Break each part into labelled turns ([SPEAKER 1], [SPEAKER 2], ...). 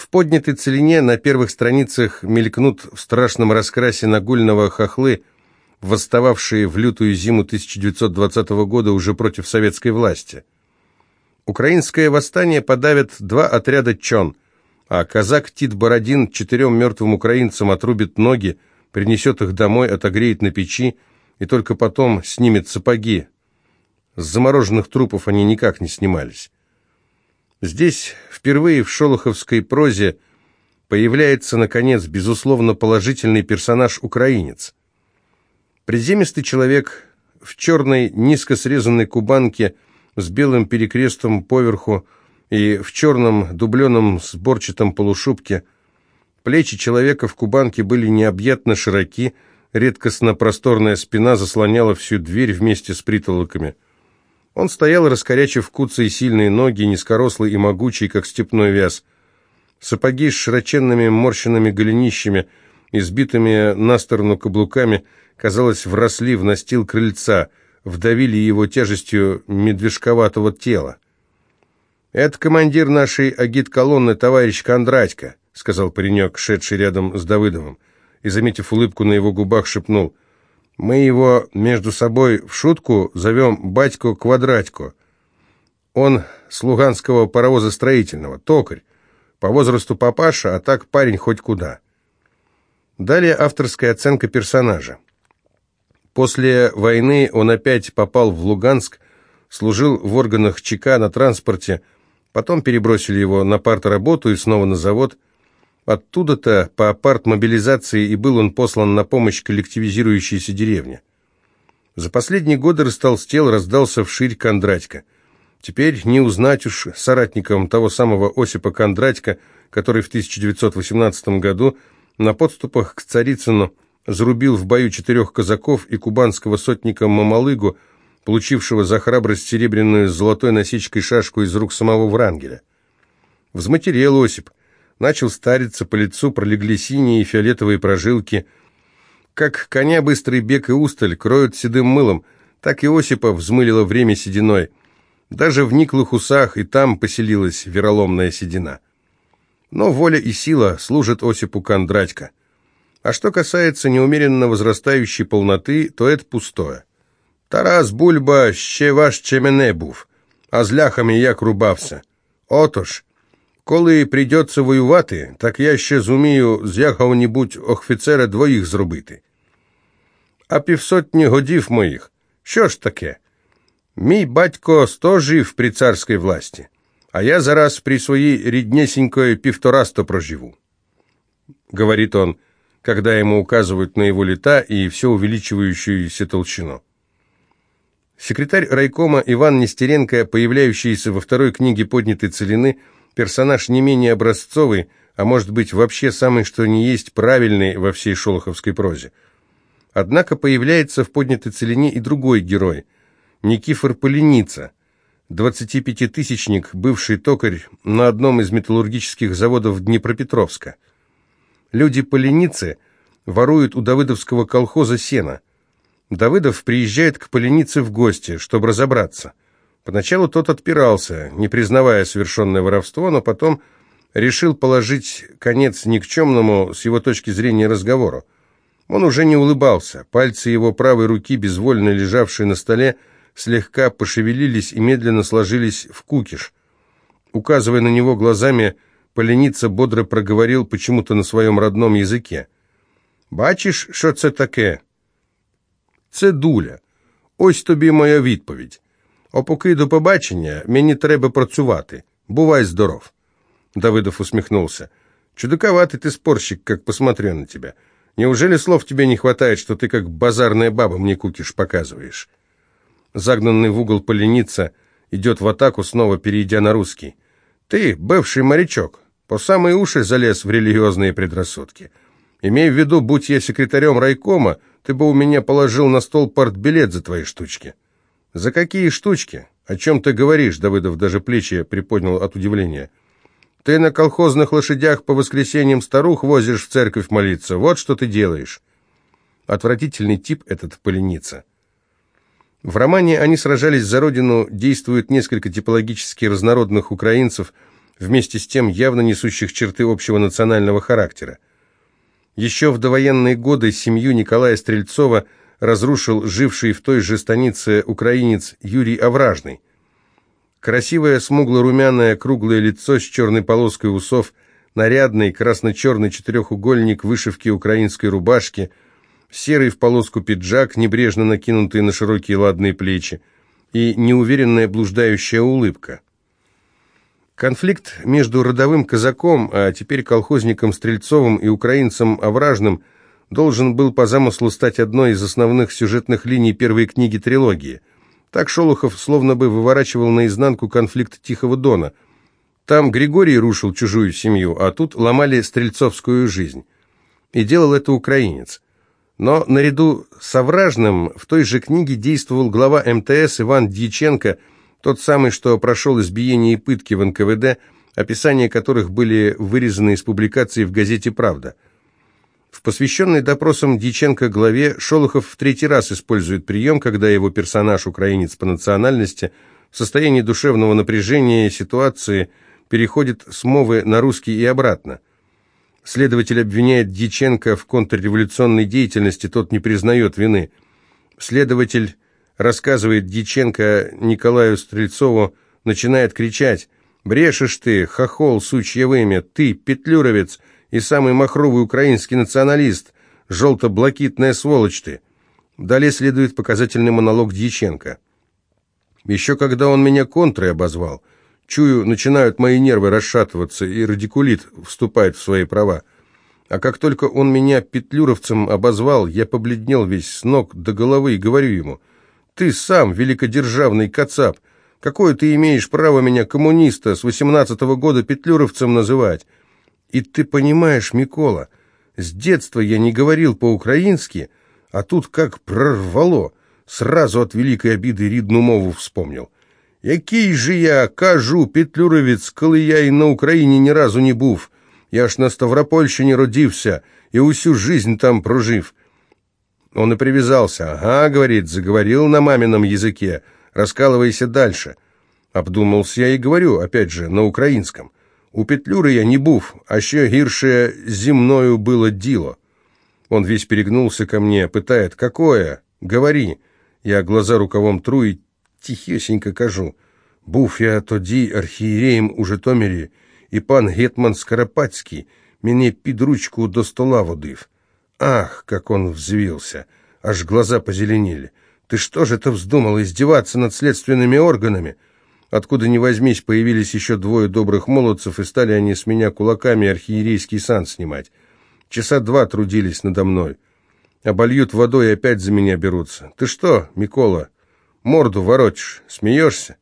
[SPEAKER 1] В поднятой целине на первых страницах мелькнут в страшном раскрасе нагульного хохлы, восстававшие в лютую зиму 1920 года уже против советской власти. Украинское восстание подавят два отряда чон, а казак Тит Бородин четырем мертвым украинцам отрубит ноги, принесет их домой, отогреет на печи и только потом снимет сапоги. С замороженных трупов они никак не снимались. Здесь впервые в шолоховской прозе появляется, наконец, безусловно положительный персонаж-украинец. Приземистый человек в черной низко срезанной кубанке с белым перекрестом поверху и в черном дубленом сборчатом полушубке. Плечи человека в кубанке были необъятно широки, редкостно просторная спина заслоняла всю дверь вместе с притолоками. Он стоял, раскорячив куцые сильные ноги, низкорослый и могучий, как степной вяз. Сапоги с широченными морщенными голенищами, избитыми на сторону каблуками, казалось, вросли в настил крыльца, вдавили его тяжестью медвежковатого тела. «Это командир нашей агит-колонны, товарищ Кондратько», сказал паренек, шедший рядом с Давыдовым, и, заметив улыбку на его губах, шепнул – мы его между собой в шутку зовем батько Квадратько. Он с луганского паровоза строительного, токарь. По возрасту папаша, а так парень хоть куда. Далее авторская оценка персонажа. После войны он опять попал в Луганск, служил в органах ЧК на транспорте, потом перебросили его на партработу и снова на завод – Оттуда-то по партмобилизации и был он послан на помощь коллективизирующейся деревне. За последние годы растолстел, раздался вширь Кондратько. Теперь не узнать уж соратникам того самого Осипа Кондратько, который в 1918 году на подступах к Царицыну зарубил в бою четырех казаков и кубанского сотника Мамалыгу, получившего за храбрость серебряную с золотой насечкой шашку из рук самого Врангеля. Взматерел Осип, Начал стариться, по лицу пролегли синие и фиолетовые прожилки. Как коня быстрый бег и усталь кроют седым мылом, так и Осипа взмылило время сединой. Даже в никлых усах и там поселилась вероломная седина. Но воля и сила служат Осипу Кондратько. А что касается неумеренно возрастающей полноты, то это пустое. Тарас Бульба ще важче мене був, а з ляхами як рубався. Отож, Коли прийдеться воювати, так я ще зумію з якого-небудь офіцера двоїх зробити. А півсотні годів моїх, що ж таке? Мій батько сто жив при царській власті, а я зараз при своїй ріднесенькой півторасто проживу. Говорит он, когда ему указывают на его лета и все увеличивающуюся толщину. Секретарь райкома Иван Нестеренко, появляющийся во второй книге поднятой целины, Персонаж не менее образцовый, а может быть вообще самый что ни есть правильный во всей шолоховской прозе. Однако появляется в поднятой целине и другой герой – Никифор Поленица, 25-тысячник, бывший токарь на одном из металлургических заводов Днепропетровска. Люди Поленицы воруют у Давыдовского колхоза сено. Давыдов приезжает к Поленице в гости, чтобы разобраться. Поначалу тот отпирался, не признавая совершенное воровство, но потом решил положить конец никчемному, с его точки зрения, разговору. Он уже не улыбался, пальцы его правой руки, безвольно лежавшие на столе, слегка пошевелились и медленно сложились в кукиш. Указывая на него глазами, Поленица бодро проговорил почему-то на своем родном языке. «Бачиш, що це таке?» «Це дуля. Ось тобі моя відповідь. «Опоки до побачення, мені треба працювати. Бувай здоров». Давидов усмехнулся. «Чудаковатый ты спорщик, как посмотрю на тебя. Неужели слов тебе не хватает, что ты как базарная баба мне кукиш показываешь?» Загнанный в угол поленица идет в атаку, снова перейдя на русский. «Ты, бывший морячок, по самые уши залез в религиозные предрассудки. Имей в виду, будь я секретарем райкома, ты бы у меня положил на стол партбилет за твои штучки». «За какие штучки? О чем ты говоришь?» Давыдов даже плечи приподнял от удивления. «Ты на колхозных лошадях по воскресеньям старух возишь в церковь молиться. Вот что ты делаешь». Отвратительный тип этот поленица. В романе «Они сражались за родину» действует несколько типологически разнородных украинцев, вместе с тем явно несущих черты общего национального характера. Еще в довоенные годы семью Николая Стрельцова разрушил живший в той же станице украинец Юрий Овражный. Красивое смугло-румяное круглое лицо с черной полоской усов, нарядный красно-черный четырехугольник вышивки украинской рубашки, серый в полоску пиджак, небрежно накинутый на широкие ладные плечи, и неуверенная блуждающая улыбка. Конфликт между родовым казаком, а теперь колхозником Стрельцовым и украинцем Овражным должен был по замыслу стать одной из основных сюжетных линий первой книги трилогии. Так Шолохов словно бы выворачивал наизнанку конфликт Тихого Дона. Там Григорий рушил чужую семью, а тут ломали стрельцовскую жизнь. И делал это украинец. Но наряду с Овражным в той же книге действовал глава МТС Иван Дьяченко – тот самый, что прошел избиение и пытки в НКВД, описания которых были вырезаны из публикации в газете «Правда». В посвященной допросам Дьяченко главе Шолохов в третий раз использует прием, когда его персонаж, украинец по национальности, в состоянии душевного напряжения ситуации переходит с мовы на русский и обратно. Следователь обвиняет Дьяченко в контрреволюционной деятельности, тот не признает вины. Следователь рассказывает Дьяченко Николаю Стрельцову, начинает кричать «Брешешь ты, хохол, сучье вымя, ты, петлюровец и самый махровый украинский националист, желто-блакитная сволочь ты!» Далее следует показательный монолог Дьяченко. «Еще когда он меня контрой обозвал, чую, начинают мои нервы расшатываться, и радикулит вступает в свои права. А как только он меня петлюровцем обозвал, я побледнел весь с ног до головы и говорю ему – ты сам, великодержавный кацап, какое ты имеешь право меня, коммуниста, с восемнадцатого года петлюровцем называть? И ты понимаешь, Микола, с детства я не говорил по-украински, а тут как прорвало, сразу от великой обиды рідну мову вспомнил. Який же я, кажу, петлюровець, коли я и на Украине ни разу не був. Я ж на Ставропольщині родився и усю жизнь там прожив. Он и привязался. «Ага», — говорит, — заговорил на мамином языке. «Раскалывайся дальше». Обдумался я и говорю, опять же, на украинском. «У Петлюры я не був, а ще гірше земною было діло». Он весь перегнулся ко мне, пытает, «Какое? Говори». Я глаза рукавом тру и тихесенько кажу. «Був я тоді архієреєм у Житомирі, і пан Гетман Скоропадський мене під ручку до стола водив». Ах, как он взвился! Аж глаза позеленели. Ты что же это вздумал, издеваться над следственными органами? Откуда ни возьмись, появились еще двое добрых молодцев, и стали они с меня кулаками архиерейский сан снимать. Часа два трудились надо мной. Обольют водой и опять за меня берутся. Ты что, Микола, морду воротишь, смеешься?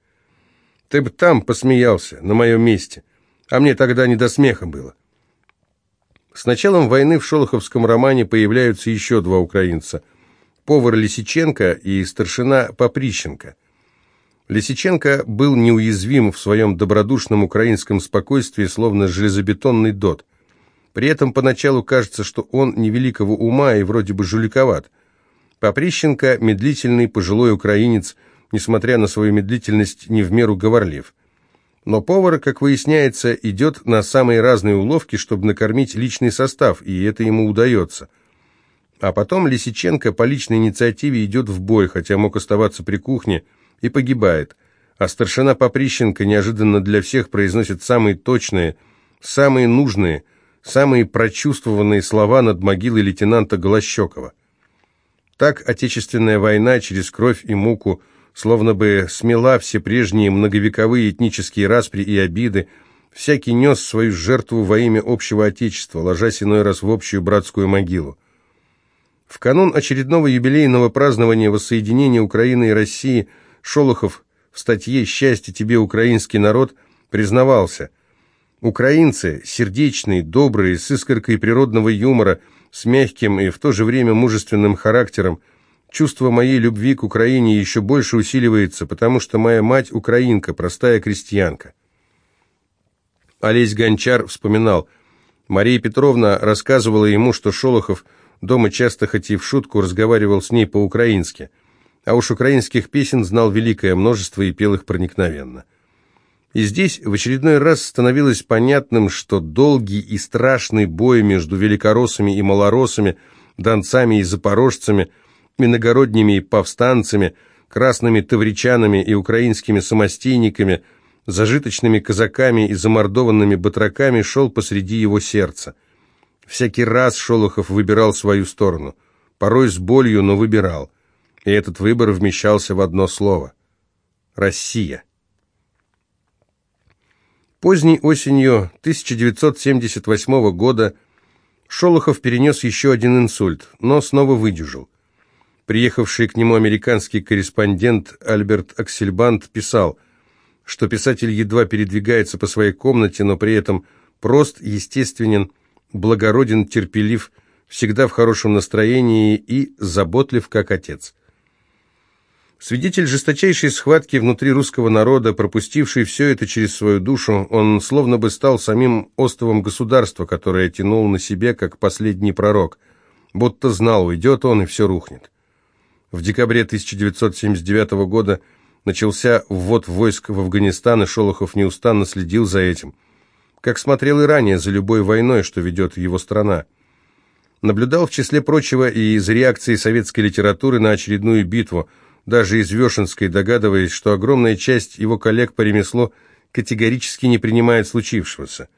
[SPEAKER 1] Ты бы там посмеялся, на моем месте. А мне тогда не до смеха было. С началом войны в Шолоховском романе появляются еще два украинца – повар Лисиченко и старшина Поприщенко. Лисиченко был неуязвим в своем добродушном украинском спокойствии, словно железобетонный дот. При этом поначалу кажется, что он невеликого ума и вроде бы жуликоват. Поприщенко – медлительный пожилой украинец, несмотря на свою медлительность, не в меру говорлив. Но повар, как выясняется, идет на самые разные уловки, чтобы накормить личный состав, и это ему удается. А потом Лисиченко по личной инициативе идет в бой, хотя мог оставаться при кухне, и погибает. А старшина Поприщенко неожиданно для всех произносит самые точные, самые нужные, самые прочувствованные слова над могилой лейтенанта Голощекова. Так Отечественная война через кровь и муку – словно бы смела все прежние многовековые этнические распри и обиды, всякий нес свою жертву во имя общего Отечества, ложась иной раз в общую братскую могилу. В канун очередного юбилейного празднования воссоединения Украины и России Шолохов в статье «Счастье тебе, украинский народ» признавался «Украинцы, сердечные, добрые, с искоркой природного юмора, с мягким и в то же время мужественным характером, Чувство моей любви к Украине еще больше усиливается, потому что моя мать украинка, простая крестьянка. Олесь Гончар вспоминал, Мария Петровна рассказывала ему, что Шолохов дома часто, хоть и в шутку, разговаривал с ней по-украински, а уж украинских песен знал великое множество и пел их проникновенно. И здесь в очередной раз становилось понятным, что долгий и страшный бой между великороссами и малороссами, донцами и запорожцами, иногородними и повстанцами, красными тавричанами и украинскими самостейниками, зажиточными казаками и замордованными батраками шел посреди его сердца. Всякий раз Шолохов выбирал свою сторону, порой с болью, но выбирал. И этот выбор вмещался в одно слово – Россия. Поздней осенью 1978 года Шолохов перенес еще один инсульт, но снова выдержал. Приехавший к нему американский корреспондент Альберт Аксельбанд писал, что писатель едва передвигается по своей комнате, но при этом прост, естественен, благороден, терпелив, всегда в хорошем настроении и заботлив, как отец. Свидетель жесточайшей схватки внутри русского народа, пропустивший все это через свою душу, он словно бы стал самим остовом государства, которое тянул на себе, как последний пророк, будто знал, уйдет он, и все рухнет. В декабре 1979 года начался ввод войск в Афганистан, и Шолохов неустанно следил за этим, как смотрел и ранее за любой войной, что ведет его страна. Наблюдал, в числе прочего, и из реакции советской литературы на очередную битву – даже из Вешенской, догадываясь, что огромная часть его коллег по ремеслу категорически не принимает случившегося.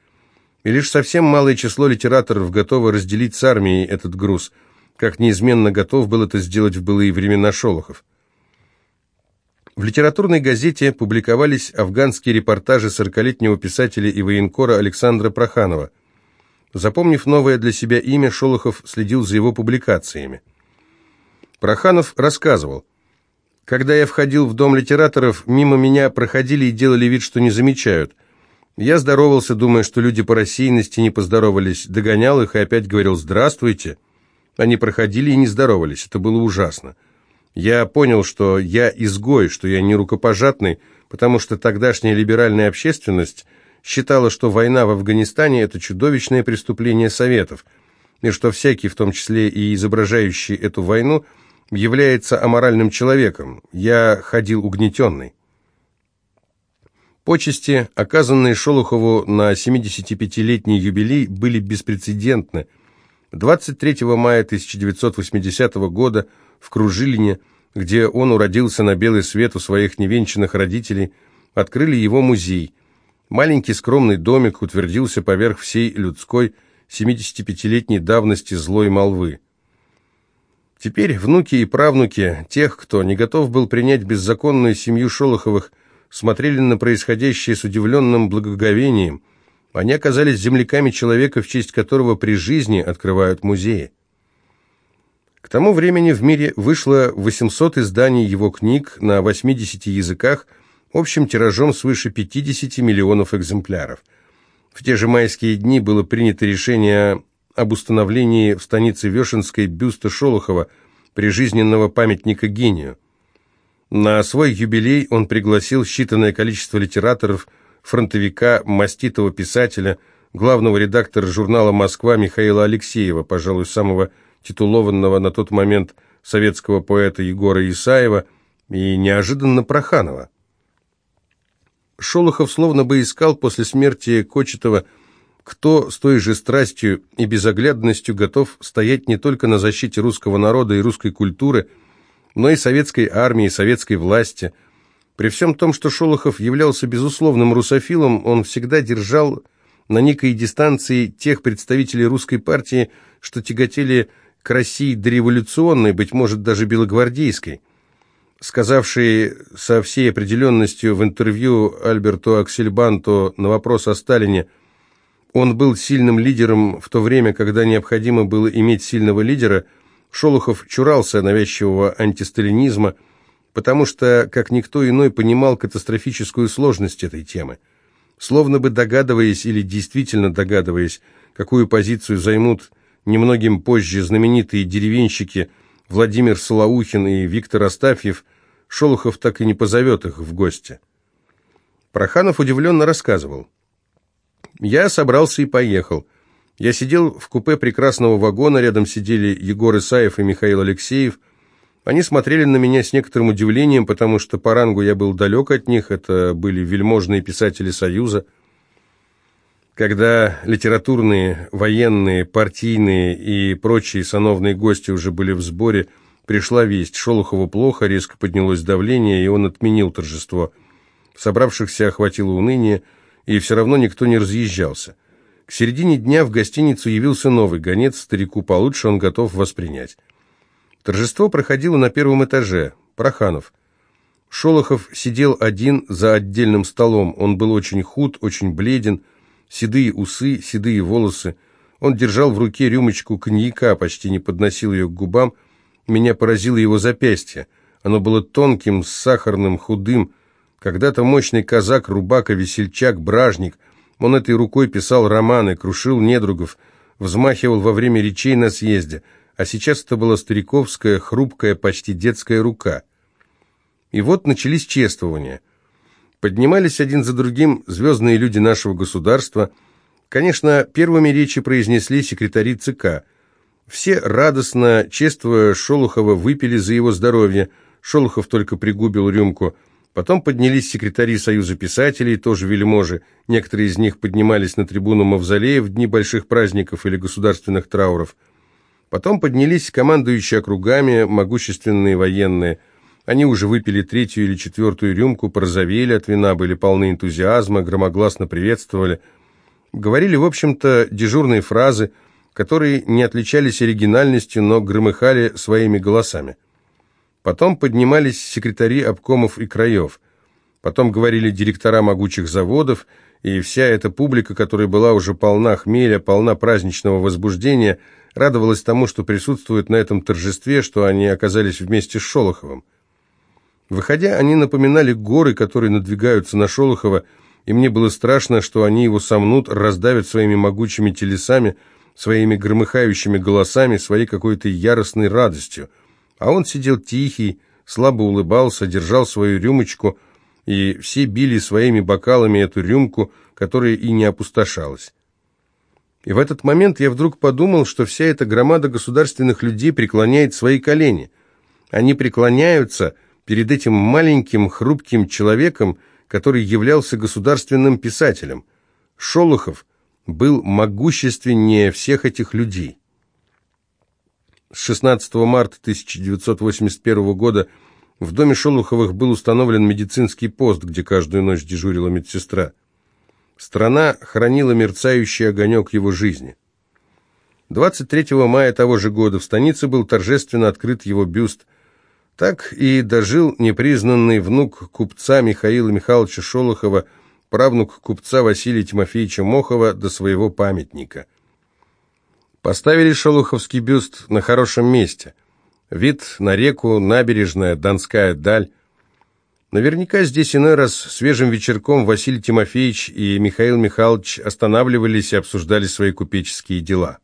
[SPEAKER 1] И лишь совсем малое число литераторов готовы разделить с армией этот груз, как неизменно готов был это сделать в былые времена Шолохов. В литературной газете публиковались афганские репортажи сорокалетнего писателя и военкора Александра Проханова. Запомнив новое для себя имя, Шолохов следил за его публикациями. Проханов рассказывал, когда я входил в дом литераторов, мимо меня проходили и делали вид, что не замечают. Я здоровался, думая, что люди по рассеянности не поздоровались, догонял их и опять говорил «здравствуйте». Они проходили и не здоровались, это было ужасно. Я понял, что я изгой, что я не рукопожатный, потому что тогдашняя либеральная общественность считала, что война в Афганистане – это чудовищное преступление Советов, и что всякий, в том числе и изображающий эту войну – является аморальным человеком. Я ходил угнетенный. Почести, оказанные Шолохову на 75-летний юбилей, были беспрецедентны. 23 мая 1980 года в Кружилине, где он уродился на белый свет у своих невенчанных родителей, открыли его музей. Маленький скромный домик утвердился поверх всей людской 75-летней давности злой молвы. Теперь внуки и правнуки тех, кто не готов был принять беззаконную семью Шолоховых, смотрели на происходящее с удивленным благоговением. Они оказались земляками человека, в честь которого при жизни открывают музеи. К тому времени в мире вышло 800 изданий его книг на 80 языках, общим тиражом свыше 50 миллионов экземпляров. В те же майские дни было принято решение об установлении в станице Вешенской бюста Шолохова, прижизненного памятника гению. На свой юбилей он пригласил считанное количество литераторов, фронтовика, маститого писателя, главного редактора журнала «Москва» Михаила Алексеева, пожалуй, самого титулованного на тот момент советского поэта Егора Исаева и неожиданно Проханова. Шолохов словно бы искал после смерти Кочетова кто с той же страстью и безоглядностью готов стоять не только на защите русского народа и русской культуры, но и советской армии, и советской власти. При всем том, что Шолохов являлся безусловным русофилом, он всегда держал на некой дистанции тех представителей русской партии, что тяготели к России дореволюционной, быть может, даже белогвардейской. Сказавший со всей определенностью в интервью Альберту Аксельбанту на вопрос о Сталине – он был сильным лидером в то время, когда необходимо было иметь сильного лидера. Шолохов чурался навязчивого антисталинизма, потому что, как никто иной, понимал катастрофическую сложность этой темы. Словно бы догадываясь или действительно догадываясь, какую позицию займут немногим позже знаменитые деревенщики Владимир Солоухин и Виктор Астафьев, Шолохов так и не позовет их в гости. Проханов удивленно рассказывал – я собрался и поехал. Я сидел в купе прекрасного вагона, рядом сидели Егор Исаев и Михаил Алексеев. Они смотрели на меня с некоторым удивлением, потому что по рангу я был далек от них, это были вельможные писатели Союза. Когда литературные, военные, партийные и прочие сановные гости уже были в сборе, пришла весть, Шолохову плохо, резко поднялось давление, и он отменил торжество. Собравшихся охватило уныние, и все равно никто не разъезжался. К середине дня в гостиницу явился новый гонец, старику получше он готов воспринять. Торжество проходило на первом этаже. Проханов. Шолохов сидел один за отдельным столом. Он был очень худ, очень бледен, седые усы, седые волосы. Он держал в руке рюмочку коньяка, почти не подносил ее к губам. Меня поразило его запястье. Оно было тонким, сахарным, худым. Когда-то мощный казак, рубака, весельчак, бражник. Он этой рукой писал романы, крушил недругов, взмахивал во время речей на съезде – а сейчас это была стариковская, хрупкая, почти детская рука. И вот начались чествования. Поднимались один за другим звездные люди нашего государства. Конечно, первыми речи произнесли секретари ЦК. Все радостно, чествуя Шолохова, выпили за его здоровье. Шолохов только пригубил рюмку. Потом поднялись секретари Союза писателей, тоже вельможи. Некоторые из них поднимались на трибуну Мавзолея в дни больших праздников или государственных трауров – Потом поднялись командующие округами, могущественные военные. Они уже выпили третью или четвертую рюмку, порозовели от вина, были полны энтузиазма, громогласно приветствовали. Говорили, в общем-то, дежурные фразы, которые не отличались оригинальностью, но громыхали своими голосами. Потом поднимались секретари обкомов и краев. Потом говорили директора могучих заводов, и вся эта публика, которая была уже полна хмеля, полна праздничного возбуждения – радовалась тому, что присутствует на этом торжестве, что они оказались вместе с Шолоховым. Выходя, они напоминали горы, которые надвигаются на Шолохова, и мне было страшно, что они его сомнут, раздавят своими могучими телесами, своими громыхающими голосами, своей какой-то яростной радостью. А он сидел тихий, слабо улыбался, держал свою рюмочку, и все били своими бокалами эту рюмку, которая и не опустошалась. И в этот момент я вдруг подумал, что вся эта громада государственных людей преклоняет свои колени. Они преклоняются перед этим маленьким, хрупким человеком, который являлся государственным писателем. Шолохов был могущественнее всех этих людей. С 16 марта 1981 года в доме Шолоховых был установлен медицинский пост, где каждую ночь дежурила медсестра. Страна хранила мерцающий огонек его жизни. 23 мая того же года в станице был торжественно открыт его бюст. Так и дожил непризнанный внук купца Михаила Михайловича Шолохова, правнук купца Василия Тимофеевича Мохова до своего памятника. Поставили Шолоховский бюст на хорошем месте. Вид на реку, набережная, Донская даль. Наверняка здесь иной раз свежим вечерком Василий Тимофеевич и Михаил Михайлович останавливались и обсуждали свои купеческие дела.